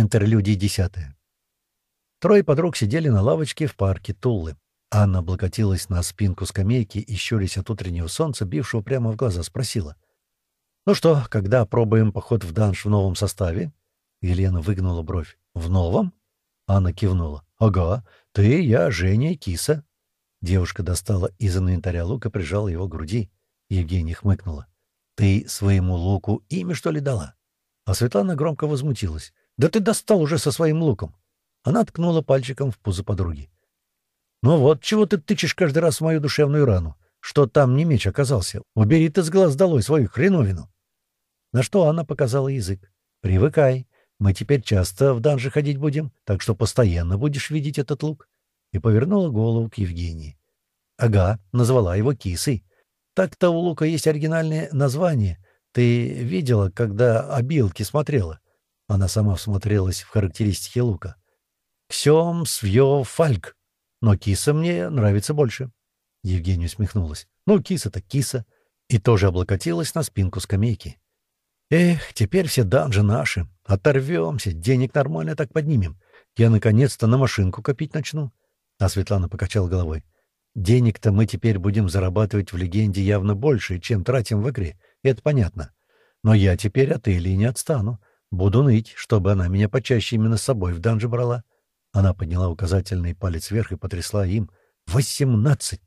Интерлюдия десятая. Трое подруг сидели на лавочке в парке Туллы. Анна облокотилась на спинку скамейки и, щурясь от утреннего солнца, бившего прямо в глаза, спросила. «Ну что, когда пробуем поход в данж в новом составе?» Елена выгнула бровь. «В новом?» Анна кивнула. «Ага, ты, я, Женя и киса». Девушка достала из инвентаря лук и прижала его к груди. Евгения хмыкнула. «Ты своему луку имя, что ли, дала?» А Светлана громко возмутилась. «Да ты достал уже со своим луком!» Она ткнула пальчиком в пузо подруги. «Ну вот, чего ты тычешь каждый раз в мою душевную рану? Что там не меч оказался? Убери ты с глаз долой свою хреновину!» На что она показала язык. «Привыкай. Мы теперь часто в данже ходить будем, так что постоянно будешь видеть этот лук». И повернула голову к Евгении. «Ага, назвала его кисой. Так-то у лука есть оригинальное название. Ты видела, когда обилки смотрела?» Она сама всмотрелась в характеристики лука. «Ксем свьё фальк. Но киса мне нравится больше». Евгения усмехнулась. «Ну, киса-то киса». И тоже облокотилась на спинку скамейки. «Эх, теперь все данжи наши. Оторвемся, денег нормально так поднимем. Я наконец-то на машинку копить начну». А Светлана покачала головой. «Денег-то мы теперь будем зарабатывать в легенде явно больше, чем тратим в игре. Это понятно. Но я теперь от Элии не отстану. Буду ныть, чтобы она меня почаще именно с собой в данжи брала». Она подняла указательный палец вверх и потрясла им. «Восемнадцать!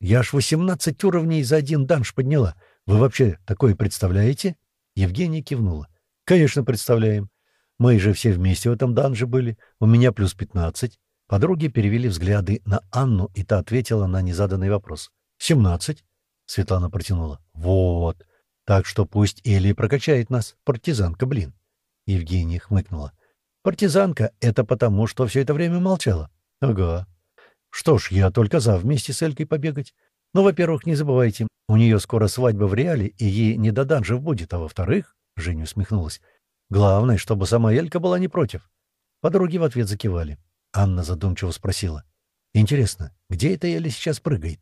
Я аж восемнадцать уровней за один данж подняла. Вы вообще такое представляете?» Евгения кивнула. «Конечно, представляем. Мы же все вместе в этом данже были. У меня плюс пятнадцать». Подруги перевели взгляды на Анну, и та ответила на незаданный вопрос. «Семнадцать?» Светлана протянула. «Вот. Так что пусть Элли прокачает нас. Партизанка, блин». Евгения хмыкнула. «Партизанка — это потому, что все это время молчала?» «Ага. Что ж, я только за вместе с Элькой побегать. Ну, во-первых, не забывайте, у нее скоро свадьба в реале, и ей не до данжев будет, а во-вторых, — Женя усмехнулась, — главное, чтобы сама Элька была не против. Подруги в ответ закивали. Анна задумчиво спросила. «Интересно, где эта Эля сейчас прыгает?»